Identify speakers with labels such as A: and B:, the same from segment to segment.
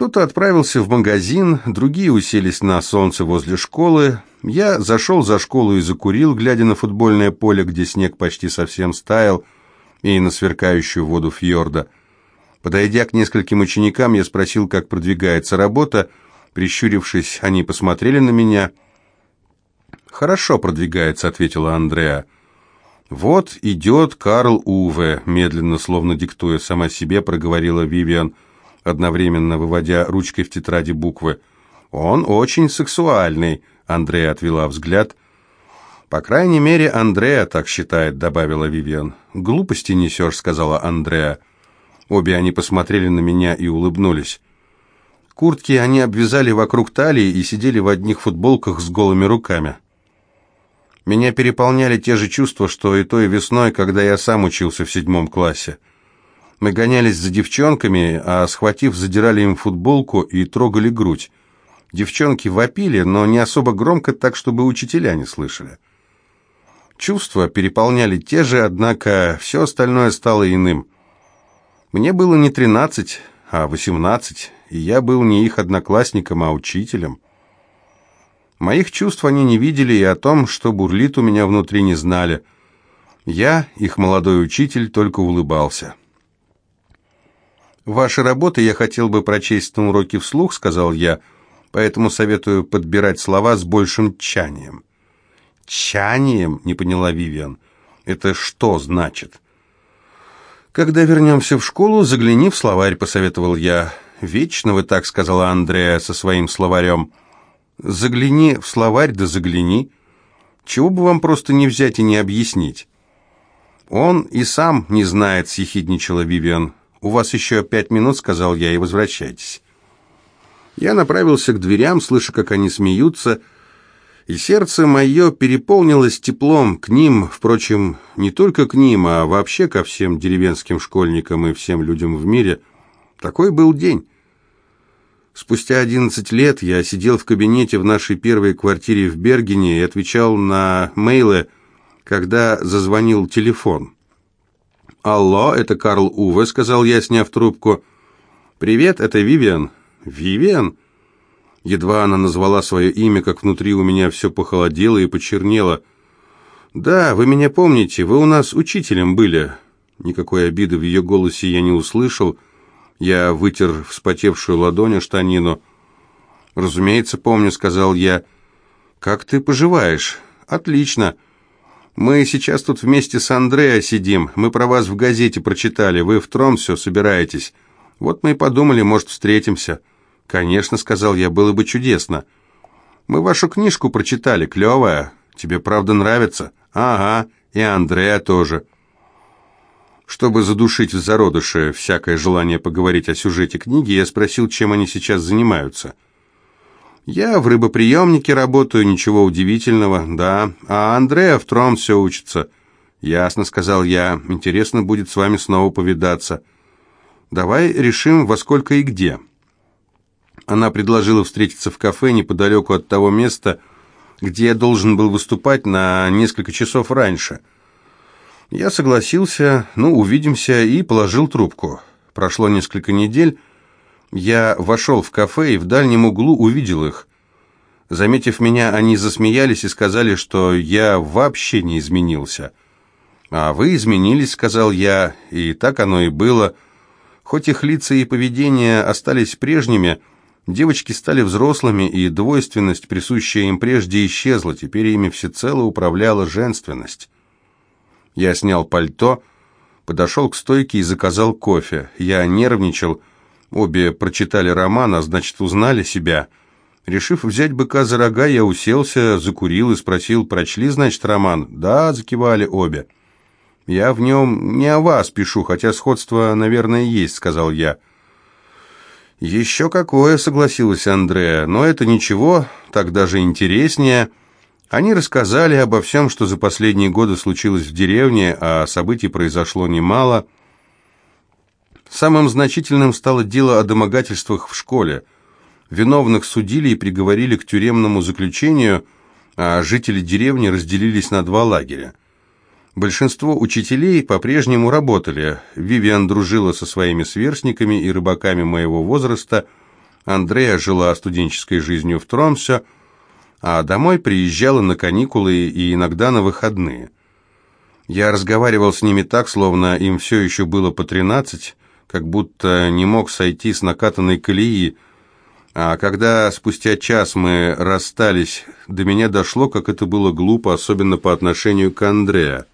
A: Кто-то отправился в магазин, другие уселись на солнце возле школы. Я зашел за школу и закурил, глядя на футбольное поле, где снег почти совсем стаял, и на сверкающую воду фьорда. Подойдя к нескольким ученикам, я спросил, как продвигается работа. Прищурившись, они посмотрели на меня. «Хорошо продвигается», — ответила Андреа. «Вот идет Карл Уве», — медленно, словно диктуя сама себе, проговорила Вивиан, одновременно выводя ручкой в тетради буквы. «Он очень сексуальный», — Андреа отвела взгляд. «По крайней мере, Андреа так считает», — добавила Вивиан. «Глупости несешь», — сказала Андреа. Обе они посмотрели на меня и улыбнулись. Куртки они обвязали вокруг талии и сидели в одних футболках с голыми руками. Меня переполняли те же чувства, что и той весной, когда я сам учился в седьмом классе. Мы гонялись за девчонками, а, схватив, задирали им футболку и трогали грудь. Девчонки вопили, но не особо громко, так, чтобы учителя не слышали. Чувства переполняли те же, однако все остальное стало иным. Мне было не тринадцать, а восемнадцать, и я был не их одноклассником, а учителем. Моих чувств они не видели и о том, что бурлит у меня внутри, не знали. Я, их молодой учитель, только улыбался. «Ваши работы я хотел бы прочесть на уроке вслух», — сказал я, «поэтому советую подбирать слова с большим тчанием». «Тчанием?» — не поняла Вивиан. «Это что значит?» «Когда вернемся в школу, загляни в словарь», — посоветовал я. «Вечно вы так», — сказала Андрея со своим словарем. Загляни в словарь, да загляни. Чего бы вам просто не взять и не объяснить? Он и сам не знает, съехидничала Вивиан. У вас еще пять минут, сказал я, и возвращайтесь. Я направился к дверям, слыша, как они смеются, и сердце мое переполнилось теплом к ним, впрочем, не только к ним, а вообще ко всем деревенским школьникам и всем людям в мире. Такой был день. Спустя 11 лет я сидел в кабинете в нашей первой квартире в Бергене и отвечал на мейлы, когда зазвонил телефон. «Алло, это Карл Уве», — сказал я, сняв трубку. «Привет, это Вивиан». «Вивиан?» Едва она назвала свое имя, как внутри у меня все похолодело и почернело. «Да, вы меня помните, вы у нас учителем были». Никакой обиды в ее голосе я не услышал, — я вытер вспотевшую ладонь о штанину. «Разумеется, помню», — сказал я. «Как ты поживаешь?» «Отлично. Мы сейчас тут вместе с Андреа сидим. Мы про вас в газете прочитали. Вы в Тромсё собираетесь. Вот мы и подумали, может, встретимся». «Конечно», — сказал я, — «было бы чудесно». «Мы вашу книжку прочитали, клевая. Тебе правда нравится?» «Ага, и Андреа тоже». Чтобы задушить в зародыше всякое желание поговорить о сюжете книги, я спросил, чем они сейчас занимаются. «Я в рыбоприемнике работаю, ничего удивительного, да. А Андреа в тром все учится». «Ясно», — сказал я. «Интересно будет с вами снова повидаться. Давай решим, во сколько и где». Она предложила встретиться в кафе неподалеку от того места, где я должен был выступать на несколько часов раньше — я согласился, ну, увидимся, и положил трубку. Прошло несколько недель, я вошел в кафе и в дальнем углу увидел их. Заметив меня, они засмеялись и сказали, что я вообще не изменился. «А вы изменились», — сказал я, и так оно и было. Хоть их лица и поведение остались прежними, девочки стали взрослыми, и двойственность, присущая им прежде, исчезла, теперь ими всецело управляла женственность. Я снял пальто, подошел к стойке и заказал кофе. Я нервничал. Обе прочитали роман, а значит, узнали себя. Решив взять быка за рога, я уселся, закурил и спросил, прочли, значит, роман? Да, закивали обе. Я в нем не о вас пишу, хотя сходство, наверное, есть, сказал я. «Еще какое», — согласилась Андреа, — «но это ничего, так даже интереснее». Они рассказали обо всем, что за последние годы случилось в деревне, а событий произошло немало. Самым значительным стало дело о домогательствах в школе. Виновных судили и приговорили к тюремному заключению, а жители деревни разделились на два лагеря. Большинство учителей по-прежнему работали. Вивиан дружила со своими сверстниками и рыбаками моего возраста, Андрея жила студенческой жизнью в Тромсе, а домой приезжала на каникулы и иногда на выходные. Я разговаривал с ними так, словно им все еще было по тринадцать, как будто не мог сойти с накатанной колеи, а когда спустя час мы расстались, до меня дошло, как это было глупо, особенно по отношению к Андреа.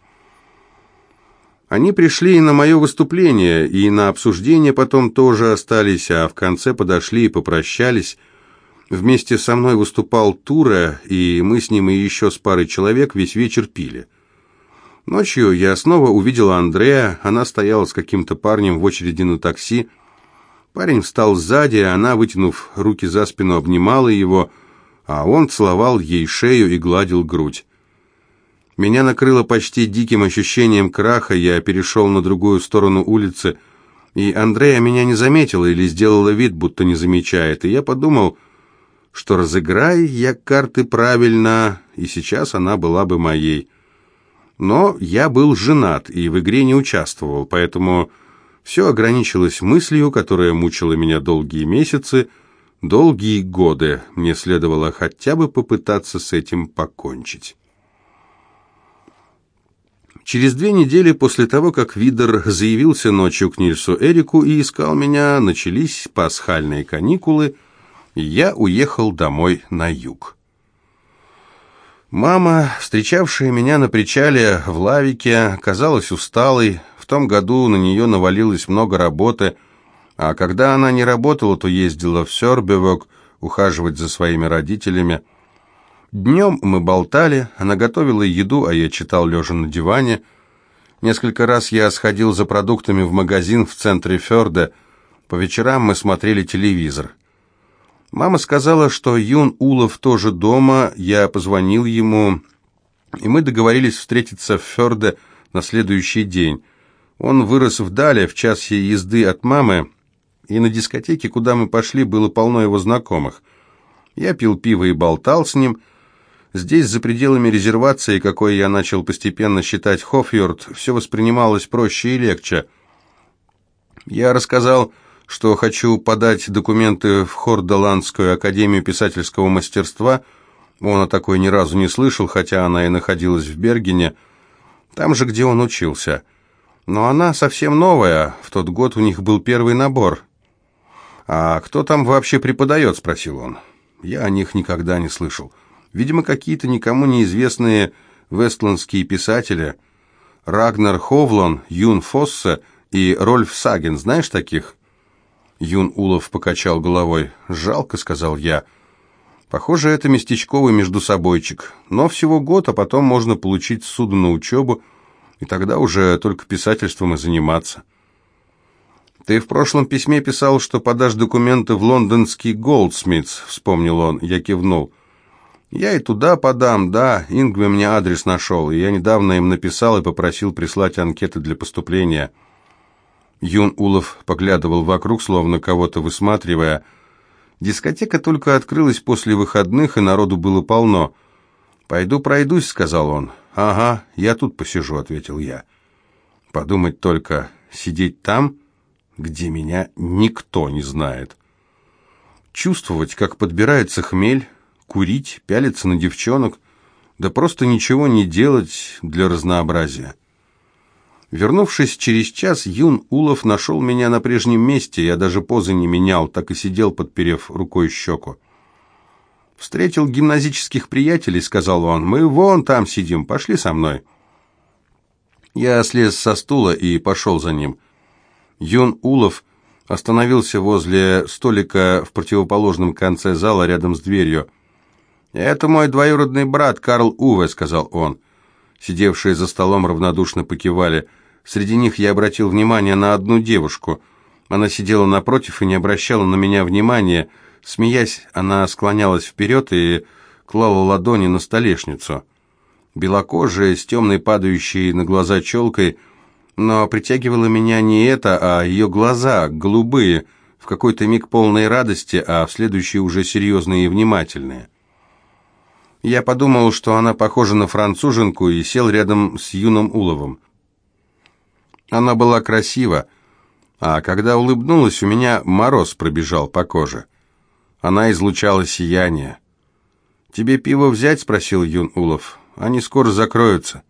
A: Они пришли и на мое выступление, и на обсуждение потом тоже остались, а в конце подошли и попрощались. Вместе со мной выступал Тура, и мы с ним и еще с парой человек весь вечер пили. Ночью я снова увидела Андрея, она стояла с каким-то парнем в очереди на такси. Парень встал сзади, она, вытянув руки за спину, обнимала его, а он целовал ей шею и гладил грудь. Меня накрыло почти диким ощущением краха, я перешел на другую сторону улицы, и Андрея меня не заметила или сделала вид, будто не замечает, и я подумал, что разыграй я карты правильно, и сейчас она была бы моей. Но я был женат и в игре не участвовал, поэтому все ограничилось мыслью, которая мучила меня долгие месяцы, долгие годы. Мне следовало хотя бы попытаться с этим покончить. Через две недели после того, как Видер заявился ночью к Нильсу Эрику и искал меня, начались пасхальные каникулы, и я уехал домой на юг. Мама, встречавшая меня на причале в Лавике, казалась усталой. В том году на нее навалилось много работы, а когда она не работала, то ездила в Сёрбевок ухаживать за своими родителями – Днем мы болтали, она готовила еду, а я читал лежа на диване. Несколько раз я сходил за продуктами в магазин в центре Фёрда. По вечерам мы смотрели телевизор. Мама сказала, что Юн Улов тоже дома, я позвонил ему, и мы договорились встретиться в Фёрде на следующий день. Он вырос вдали, в часе езды от мамы, и на дискотеке, куда мы пошли, было полно его знакомых. Я пил пиво и болтал с ним, Здесь, за пределами резервации, какой я начал постепенно считать Хофьорд, все воспринималось проще и легче. Я рассказал, что хочу подать документы в Хордоландскую академию писательского мастерства. Он о такой ни разу не слышал, хотя она и находилась в Бергене, там же, где он учился. Но она совсем новая, в тот год у них был первый набор. «А кто там вообще преподает?» – спросил он. «Я о них никогда не слышал». Видимо, какие-то никому неизвестные вестландские писатели. Рагнар Ховлон, Юн Фоссе и Рольф Саген. Знаешь таких?» Юн Улов покачал головой. «Жалко», — сказал я. «Похоже, это местечковый междусобойчик. Но всего год, а потом можно получить суду на учебу, и тогда уже только писательством и заниматься». «Ты в прошлом письме писал, что подашь документы в лондонский Голдсмитс», — вспомнил он. Я кивнул. Я и туда подам, да, Ингве мне адрес нашел, и я недавно им написал и попросил прислать анкеты для поступления. Юн Улов поглядывал вокруг, словно кого-то высматривая. Дискотека только открылась после выходных, и народу было полно. «Пойду пройдусь», — сказал он. «Ага, я тут посижу», — ответил я. «Подумать только, сидеть там, где меня никто не знает. Чувствовать, как подбирается хмель, курить, пялиться на девчонок, да просто ничего не делать для разнообразия. Вернувшись через час, Юн Улов нашел меня на прежнем месте, я даже позы не менял, так и сидел, подперев рукой щеку. «Встретил гимназических приятелей», — сказал он, — «мы вон там сидим, пошли со мной». Я слез со стула и пошел за ним. Юн Улов остановился возле столика в противоположном конце зала рядом с дверью. «Это мой двоюродный брат Карл Уве», — сказал он. Сидевшие за столом равнодушно покивали. Среди них я обратил внимание на одну девушку. Она сидела напротив и не обращала на меня внимания. Смеясь, она склонялась вперед и клала ладони на столешницу. Белокожая, с темной падающей на глаза челкой, но притягивало меня не это, а ее глаза, голубые, в какой-то миг полной радости, а в следующий уже серьезные и внимательные. Я подумал, что она похожа на француженку, и сел рядом с юным Уловым. Она была красива, а когда улыбнулась, у меня мороз пробежал по коже. Она излучала сияние. «Тебе пиво взять?» — спросил Юн Улов. «Они скоро закроются».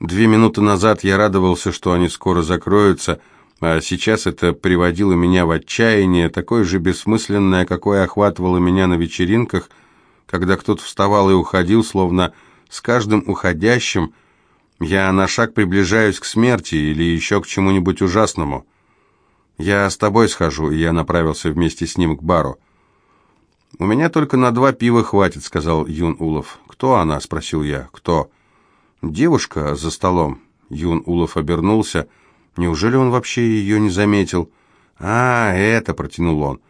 A: Две минуты назад я радовался, что они скоро закроются, а сейчас это приводило меня в отчаяние, такое же бессмысленное, какое охватывало меня на вечеринках, когда кто-то вставал и уходил, словно с каждым уходящим я на шаг приближаюсь к смерти или еще к чему-нибудь ужасному. «Я с тобой схожу», и я направился вместе с ним к бару. «У меня только на два пива хватит», — сказал Юн Улов. «Кто она?» — спросил я. «Кто?» «Девушка за столом». Юн Улов обернулся. «Неужели он вообще ее не заметил?» «А, это», — протянул он.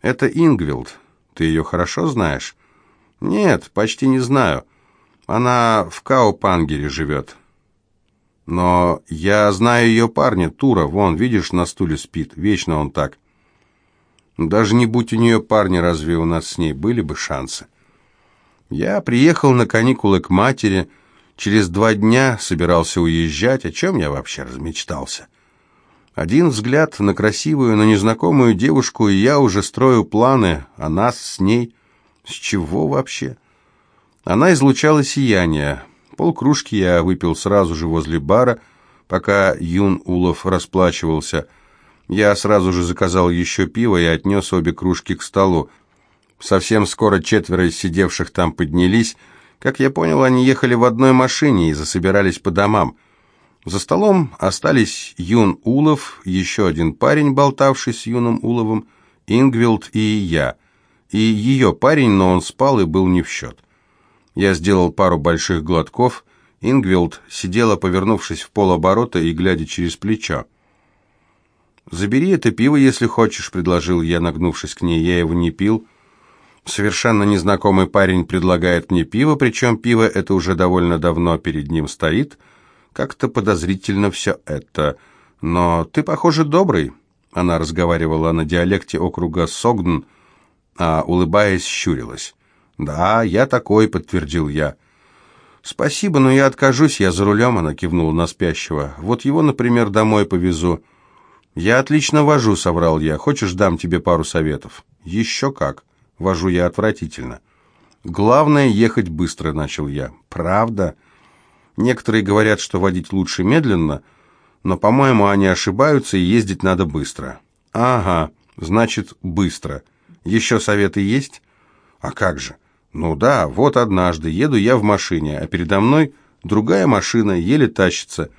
A: «Это Ингвилд. Ты ее хорошо знаешь?» «Нет, почти не знаю. Она в Каупангере живет». «Но я знаю ее парня, Тура. Вон, видишь, на стуле спит. Вечно он так». Даже не будь у нее парня, разве у нас с ней были бы шансы? Я приехал на каникулы к матери, через два дня собирался уезжать, о чем я вообще размечтался. Один взгляд на красивую, но незнакомую девушку, и я уже строю планы о нас с ней. С чего вообще? Она излучала сияние. Полкружки я выпил сразу же возле бара, пока Юн Улов расплачивался – я сразу же заказал еще пиво и отнес обе кружки к столу. Совсем скоро четверо из сидевших там поднялись. Как я понял, они ехали в одной машине и засобирались по домам. За столом остались Юн Улов, еще один парень, болтавший с Юном Уловым, Ингвилд и я. И ее парень, но он спал и был не в счет. Я сделал пару больших глотков. Ингвилд сидела, повернувшись в полоборота и глядя через плечо. «Забери это пиво, если хочешь», — предложил я, нагнувшись к ней. Я его не пил. Совершенно незнакомый парень предлагает мне пиво, причем пиво это уже довольно давно перед ним стоит. Как-то подозрительно все это. «Но ты, похоже, добрый», — она разговаривала на диалекте округа Согдн, а, улыбаясь, щурилась. «Да, я такой», — подтвердил я. «Спасибо, но я откажусь, я за рулем», — она кивнула на спящего. «Вот его, например, домой повезу». «Я отлично вожу», — соврал я. «Хочешь, дам тебе пару советов?» «Еще как. Вожу я отвратительно». «Главное, ехать быстро», — начал я. «Правда?» «Некоторые говорят, что водить лучше медленно, но, по-моему, они ошибаются, и ездить надо быстро». «Ага, значит, быстро. Еще советы есть?» «А как же?» «Ну да, вот однажды еду я в машине, а передо мной другая машина еле тащится».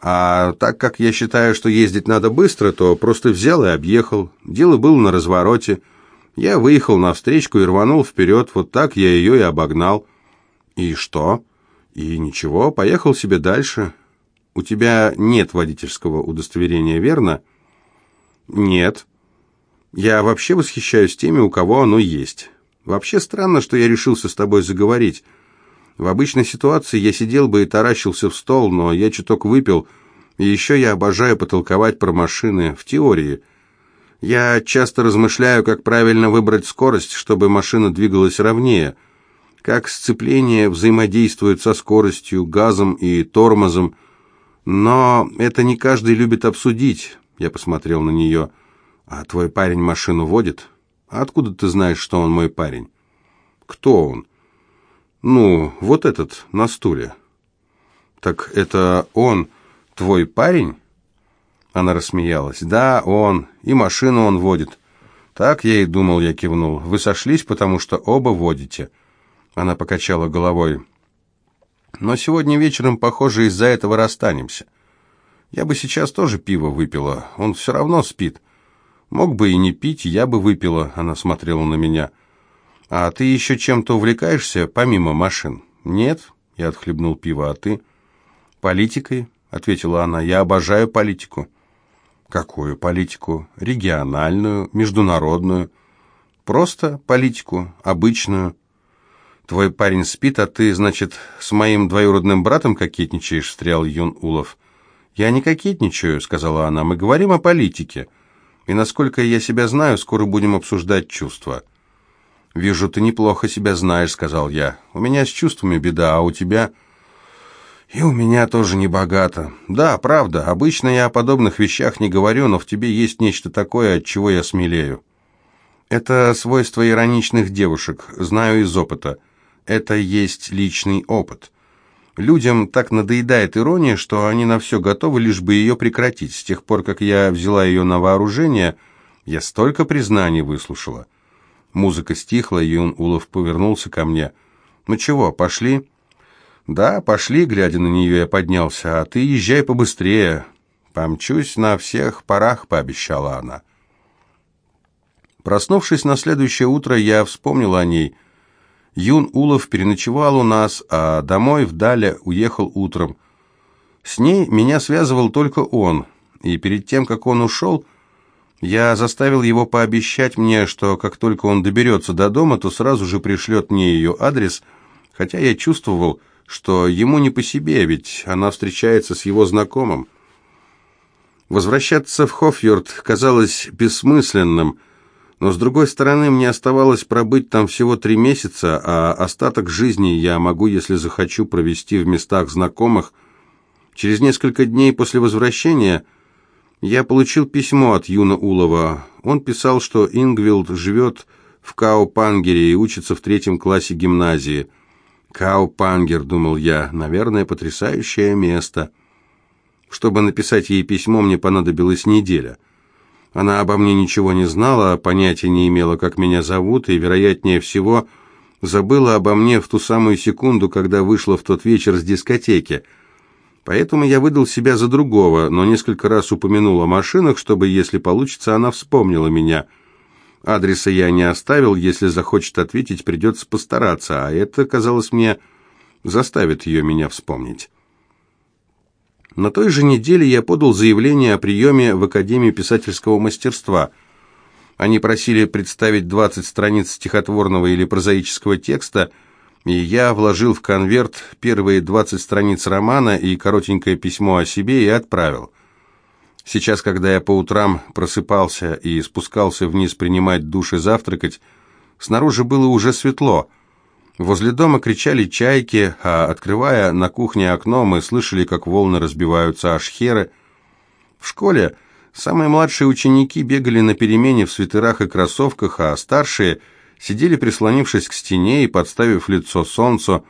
A: А так как я считаю, что ездить надо быстро, то просто взял и объехал. Дело было на развороте. Я выехал на встречку и рванул вперед. Вот так я ее и обогнал. И что? И ничего, поехал себе дальше. У тебя нет водительского удостоверения, верно? Нет. Я вообще восхищаюсь теми, у кого оно есть. Вообще странно, что я решился с тобой заговорить. В обычной ситуации я сидел бы и таращился в стол, но я чуток выпил, и еще я обожаю потолковать про машины в теории. Я часто размышляю, как правильно выбрать скорость, чтобы машина двигалась ровнее, как сцепление взаимодействует со скоростью, газом и тормозом, но это не каждый любит обсудить. Я посмотрел на нее. «А твой парень машину водит? А откуда ты знаешь, что он мой парень?» «Кто он?» «Ну, вот этот, на стуле». «Так это он, твой парень?» Она рассмеялась. «Да, он. И машину он водит». «Так я и думал», — я кивнул. «Вы сошлись, потому что оба водите». Она покачала головой. «Но сегодня вечером, похоже, из-за этого расстанемся. Я бы сейчас тоже пиво выпила. Он все равно спит. Мог бы и не пить, я бы выпила». Она смотрела на меня. «А ты еще чем-то увлекаешься, помимо машин?» «Нет», — я отхлебнул пиво, «а ты?» «Политикой», — ответила она, — «я обожаю политику». «Какую политику? Региональную, международную?» «Просто политику, обычную». «Твой парень спит, а ты, значит, с моим двоюродным братом кокетничаешь?» — встрял Юн Улов. «Я не кокетничаю», — сказала она, — «мы говорим о политике. И, насколько я себя знаю, скоро будем обсуждать чувства». «Вижу, ты неплохо себя знаешь», — сказал я. «У меня с чувствами беда, а у тебя...» «И у меня тоже не богато. Да, правда, обычно я о подобных вещах не говорю, но в тебе есть нечто такое, от чего я смелею». Это свойство ироничных девушек, знаю из опыта. Это есть личный опыт. Людям так надоедает ирония, что они на все готовы, лишь бы ее прекратить. С тех пор, как я взяла ее на вооружение, я столько признаний выслушала. Музыка стихла, Юн Улов повернулся ко мне. «Ну чего, пошли?» «Да, пошли», — глядя на нее, я поднялся. «А ты езжай побыстрее». «Помчусь на всех парах», — пообещала она. Проснувшись на следующее утро, я вспомнил о ней — Юн Улов переночевал у нас, а домой в Дале уехал утром. С ней меня связывал только он, и перед тем, как он ушел, я заставил его пообещать мне, что как только он доберется до дома, то сразу же пришлет мне ее адрес, хотя я чувствовал, что ему не по себе, ведь она встречается с его знакомым. Возвращаться в Хофьорд казалось бессмысленным, но, с другой стороны, мне оставалось пробыть там всего три месяца, а остаток жизни я могу, если захочу, провести в местах знакомых. Через несколько дней после возвращения я получил письмо от Юна Улова. Он писал, что Ингвилд живет в Каупангере и учится в третьем классе гимназии. Каупангер, думал я, наверное, потрясающее место. Чтобы написать ей письмо, мне понадобилась неделя. Она обо мне ничего не знала, понятия не имела, как меня зовут, и, вероятнее всего, забыла обо мне в ту самую секунду, когда вышла в тот вечер с дискотеки. Поэтому я выдал себя за другого, но несколько раз упомянул о машинах, чтобы, если получится, она вспомнила меня. Адреса я не оставил, если захочет ответить, придется постараться, а это, казалось мне, заставит ее меня вспомнить. На той же неделе я подал заявление о приеме в Академию писательского мастерства. Они просили представить 20 страниц стихотворного или прозаического текста, и я вложил в конверт первые 20 страниц романа и коротенькое письмо о себе и отправил. Сейчас, когда я по утрам просыпался и спускался вниз принимать душ и завтракать, снаружи было уже светло – Возле дома кричали чайки, а открывая на кухне окно, мы слышали, как волны разбиваются о шхеры. В школе самые младшие ученики бегали на перемене в свитерах и кроссовках, а старшие сидели прислонившись к стене и подставив лицо солнцу.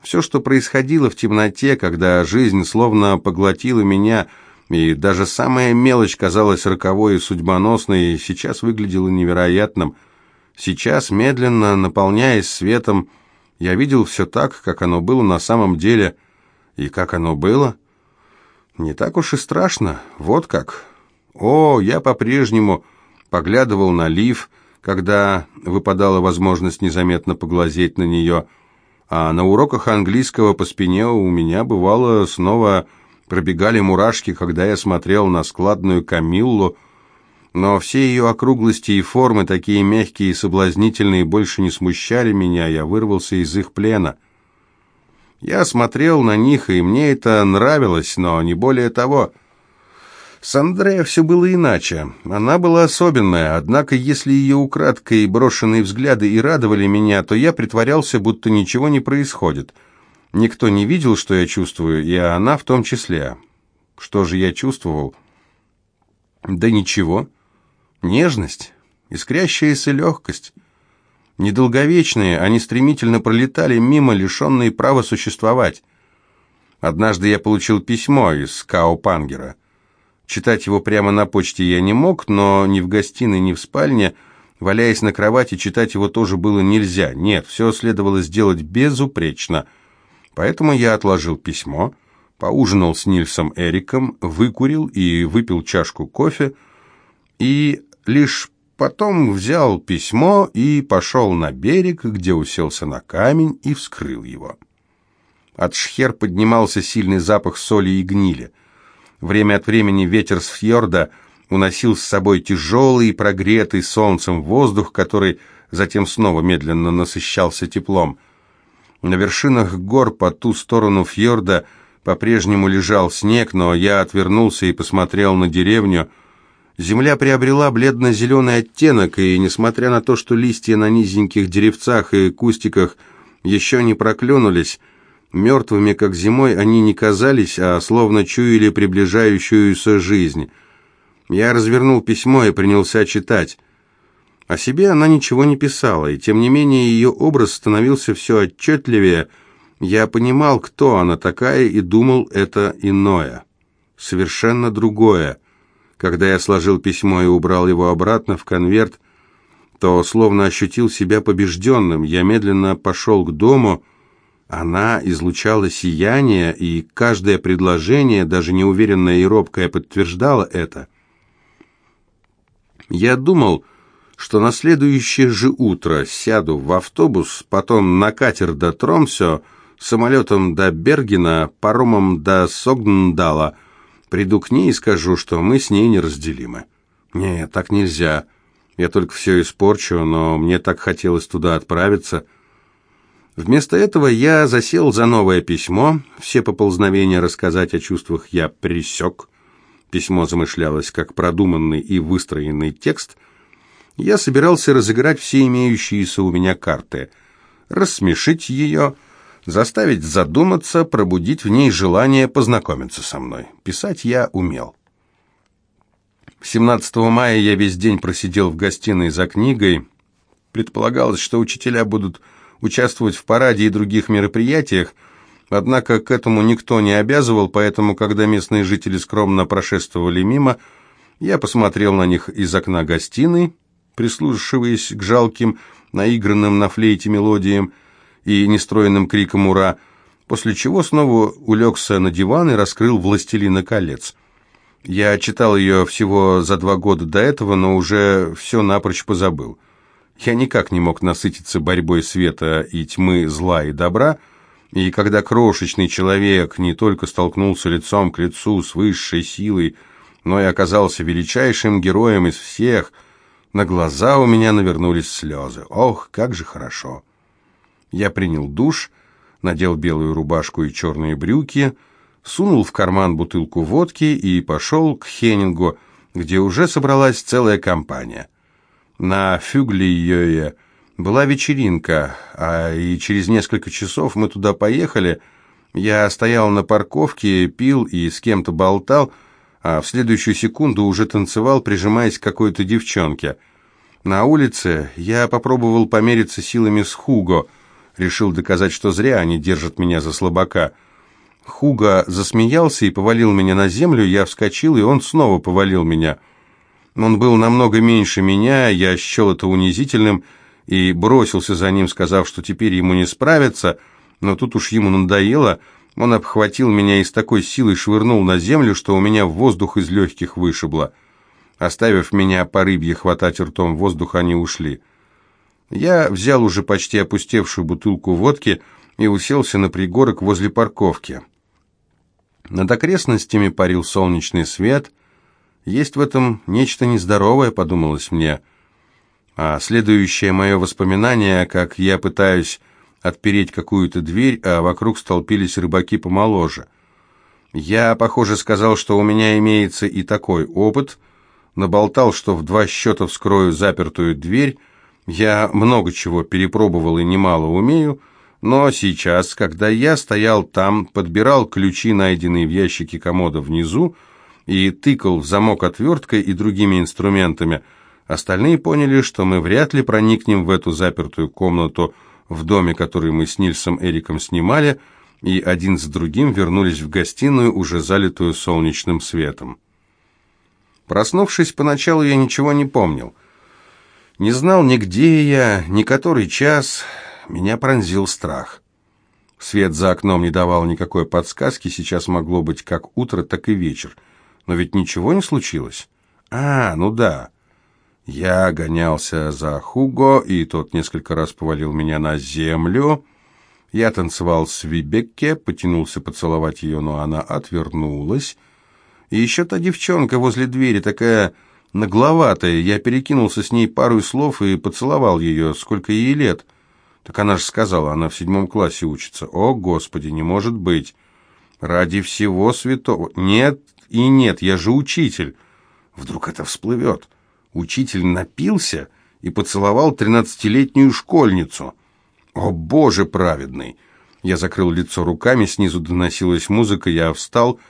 A: Все, что происходило в темноте, когда жизнь словно поглотила меня, и даже самая мелочь казалась роковой и судьбоносной, сейчас выглядела невероятным. Сейчас, медленно наполняясь светом, я видел все так, как оно было на самом деле. И как оно было? Не так уж и страшно. Вот как. О, я по-прежнему поглядывал на Лив, когда выпадала возможность незаметно поглазеть на нее. А на уроках английского по спине у меня бывало снова пробегали мурашки, когда я смотрел на складную Камиллу, но все ее округлости и формы, такие мягкие и соблазнительные, больше не смущали меня, я вырвался из их плена. Я смотрел на них, и мне это нравилось, но не более того. С Андрея все было иначе. Она была особенная, однако если ее украдкой брошенные взгляды и радовали меня, то я притворялся, будто ничего не происходит. Никто не видел, что я чувствую, и она в том числе. Что же я чувствовал? Да ничего. Нежность, искрящаяся легкость. Недолговечные, они стремительно пролетали мимо, лишенные права существовать. Однажды я получил письмо из Каопангера. Читать его прямо на почте я не мог, но ни в гостиной, ни в спальне, валяясь на кровати, читать его тоже было нельзя. Нет, все следовало сделать безупречно. Поэтому я отложил письмо, поужинал с Нильсом Эриком, выкурил и выпил чашку кофе, и Лишь потом взял письмо и пошел на берег, где уселся на камень и вскрыл его. От шхер поднимался сильный запах соли и гнили. Время от времени ветер с фьорда уносил с собой тяжелый и прогретый солнцем воздух, который затем снова медленно насыщался теплом. На вершинах гор по ту сторону фьорда по-прежнему лежал снег, но я отвернулся и посмотрел на деревню, Земля приобрела бледно-зеленый оттенок, и, несмотря на то, что листья на низеньких деревцах и кустиках еще не проклюнулись, мертвыми, как зимой, они не казались, а словно чуяли приближающуюся жизнь. Я развернул письмо и принялся читать. О себе она ничего не писала, и тем не менее ее образ становился все отчетливее. Я понимал, кто она такая, и думал, это иное, совершенно другое. Когда я сложил письмо и убрал его обратно в конверт, то словно ощутил себя побежденным. Я медленно пошел к дому, она излучала сияние, и каждое предложение, даже неуверенное и робкое, подтверждало это. Я думал, что на следующее же утро сяду в автобус, потом на катер до Тромсё, самолетом до Бергена, паромом до Согндала, приду к ней и скажу, что мы с ней неразделимы. Нет, так нельзя. Я только все испорчу, но мне так хотелось туда отправиться. Вместо этого я засел за новое письмо. Все поползновения рассказать о чувствах я пресек. Письмо замышлялось как продуманный и выстроенный текст. Я собирался разыграть все имеющиеся у меня карты. Рассмешить ее, заставить задуматься, пробудить в ней желание познакомиться со мной. Писать я умел. 17 мая я весь день просидел в гостиной за книгой. Предполагалось, что учителя будут участвовать в параде и других мероприятиях, однако к этому никто не обязывал, поэтому, когда местные жители скромно прошествовали мимо, я посмотрел на них из окна гостиной, прислушиваясь к жалким, наигранным на флейте мелодиям и нестроенным крикам «Ура!», после чего снова улегся на диван и раскрыл «Властелина колец». Я читал ее всего за два года до этого, но уже все напрочь позабыл. Я никак не мог насытиться борьбой света и тьмы, зла и добра, и когда крошечный человек не только столкнулся лицом к лицу с высшей силой, но и оказался величайшим героем из всех, на глаза у меня навернулись слезы. Ох, как же хорошо! Я принял душ, надел белую рубашку и черные брюки, сунул в карман бутылку водки и пошел к Хеннингу, где уже собралась целая компания. На Фюглиёе была вечеринка, а и через несколько часов мы туда поехали. Я стоял на парковке, пил и с кем-то болтал, а в следующую секунду уже танцевал, прижимаясь к какой-то девчонке. На улице я попробовал помериться силами с Хуго, решил доказать, что зря они держат меня за слабака. Хуго засмеялся и повалил меня на землю, я вскочил, и он снова повалил меня – он был намного меньше меня, я счел это унизительным и бросился за ним, сказав, что теперь ему не справиться, но тут уж ему надоело, он обхватил меня и с такой силой швырнул на землю, что у меня воздух из легких вышибло. Оставив меня по рыбье хватать ртом воздух, они ушли. Я взял уже почти опустевшую бутылку водки и уселся на пригорок возле парковки. Над окрестностями парил солнечный свет — есть в этом нечто нездоровое, подумалось мне. А следующее мое воспоминание, как я пытаюсь отпереть какую-то дверь, а вокруг столпились рыбаки помоложе. Я, похоже, сказал, что у меня имеется и такой опыт, наболтал, что в два счета вскрою запертую дверь. Я много чего перепробовал и немало умею, но сейчас, когда я стоял там, подбирал ключи, найденные в ящике комода внизу, и тыкал в замок отверткой и другими инструментами. Остальные поняли, что мы вряд ли проникнем в эту запертую комнату в доме, который мы с Нильсом Эриком снимали, и один за другим вернулись в гостиную, уже залитую солнечным светом. Проснувшись, поначалу я ничего не помнил. Не знал ни где я, ни который час. Меня пронзил страх. Свет за окном не давал никакой подсказки, сейчас могло быть как утро, так и вечер. Но ведь ничего не случилось. А, ну да. Я гонялся за Хуго, и тот несколько раз повалил меня на землю. Я танцевал с Вибекке, потянулся поцеловать ее, но она отвернулась. И еще та девчонка возле двери, такая нагловатая. Я перекинулся с ней пару слов и поцеловал ее. Сколько ей лет? Так она же сказала, она в седьмом классе учится. О, Господи, не может быть. Ради всего святого. Нет, и нет, я же учитель. Вдруг это всплывет. Учитель напился и поцеловал тринадцатилетнюю школьницу. О, Боже праведный! Я закрыл лицо руками, снизу доносилась музыка, я встал.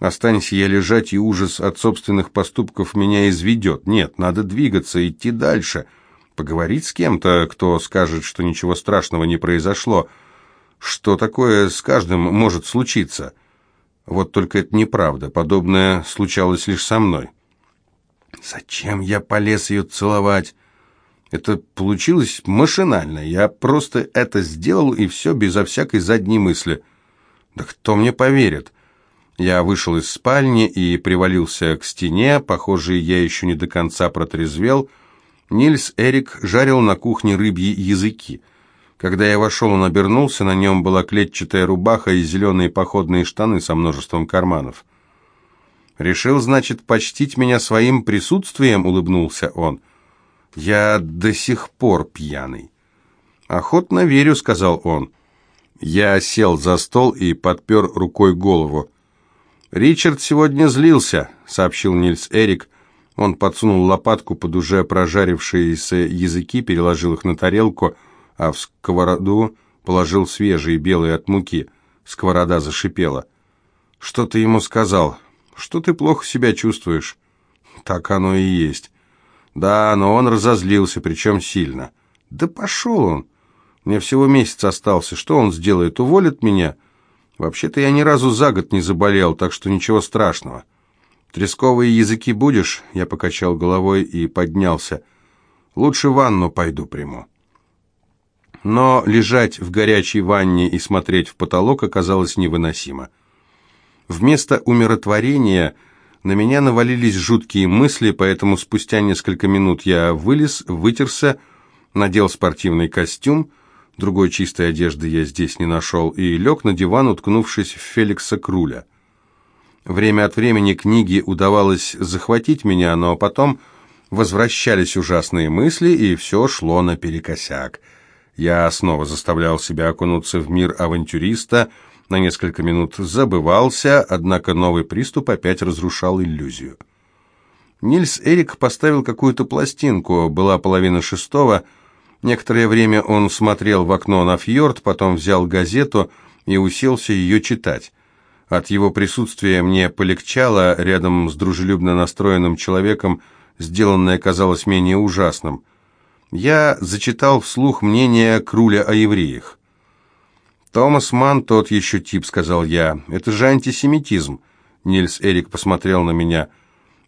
A: Останься я лежать, и ужас от собственных поступков меня изведет. Нет, надо двигаться, идти дальше. поговорить с кем-то, кто скажет, что ничего страшного не произошло, что такое с каждым может случиться. Вот только это неправда, подобное случалось лишь со мной. Зачем я полез ее целовать? Это получилось машинально, я просто это сделал, и все безо всякой задней мысли. Да кто мне поверит? Я вышел из спальни и привалился к стене, похоже, я еще не до конца протрезвел. Нильс Эрик жарил на кухне рыбьи языки. Когда я вошел, он обернулся, на нем была клетчатая рубаха и зеленые походные штаны со множеством карманов. «Решил, значит, почтить меня своим присутствием?» — улыбнулся он. «Я до сих пор пьяный». «Охотно верю», — сказал он. Я сел за стол и подпер рукой голову. «Ричард сегодня злился», — сообщил Нильс Эрик. Он подсунул лопатку под уже прожарившиеся языки, переложил их на тарелку, а в сковороду положил свежие, белые от муки. Сковорода зашипела. «Что ты ему сказал? Что ты плохо себя чувствуешь?» «Так оно и есть». «Да, но он разозлился, причем сильно». «Да пошел он! Мне всего месяц остался. Что он сделает? Уволит меня?» Вообще-то я ни разу за год не заболел, так что ничего страшного. Тресковые языки будешь? Я покачал головой и поднялся. Лучше ванну пойду приму. Но лежать в горячей ванне и смотреть в потолок оказалось невыносимо. Вместо умиротворения на меня навалились жуткие мысли, поэтому спустя несколько минут я вылез, вытерся, надел спортивный костюм, другой чистой одежды я здесь не нашел, и лег на диван, уткнувшись в Феликса Круля. Время от времени книги удавалось захватить меня, но потом возвращались ужасные мысли, и все шло наперекосяк. Я снова заставлял себя окунуться в мир авантюриста, на несколько минут забывался, однако новый приступ опять разрушал иллюзию. Нильс Эрик поставил какую-то пластинку, была половина шестого, Некоторое время он смотрел в окно на фьорд, потом взял газету и уселся ее читать. От его присутствия мне полегчало, рядом с дружелюбно настроенным человеком сделанное казалось менее ужасным. Я зачитал вслух мнение Круля о евреях. «Томас Ман тот еще тип», — сказал я. «Это же антисемитизм». Нильс Эрик посмотрел на меня.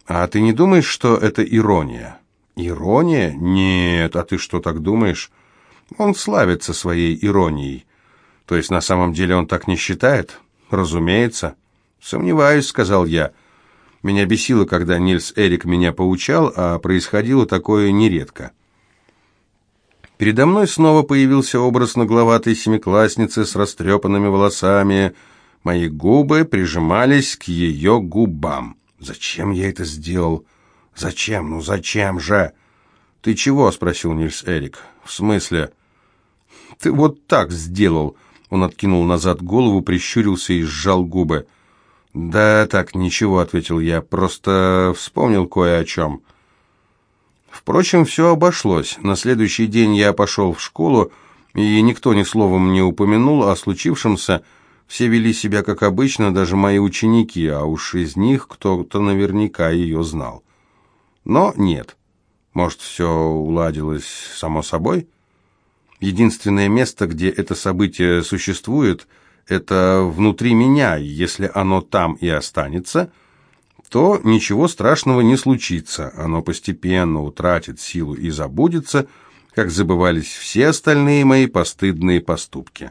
A: «А ты не думаешь, что это ирония?» Ирония? Нет, а ты что так думаешь? Он славится своей иронией. То есть на самом деле он так не считает? Разумеется. Сомневаюсь, сказал я. Меня бесило, когда Нильс Эрик меня поучал, а происходило такое нередко. Передо мной снова появился образ нагловатой семиклассницы с растрепанными волосами. Мои губы прижимались к ее губам. Зачем я это сделал? «Зачем? Ну зачем же?» «Ты чего?» — спросил Нильс Эрик. «В смысле?» «Ты вот так сделал!» Он откинул назад голову, прищурился и сжал губы. «Да так, ничего», — ответил я, — «просто вспомнил кое о чем». Впрочем, все обошлось. На следующий день я пошел в школу, и никто ни словом не упомянул о случившемся. Все вели себя как обычно, даже мои ученики, а уж из них кто-то наверняка ее знал. Но нет. Может, все уладилось само собой? Единственное место, где это событие существует, это внутри меня, если оно там и останется, то ничего страшного не случится. Оно постепенно утратит силу и забудется, как забывались все остальные мои постыдные поступки.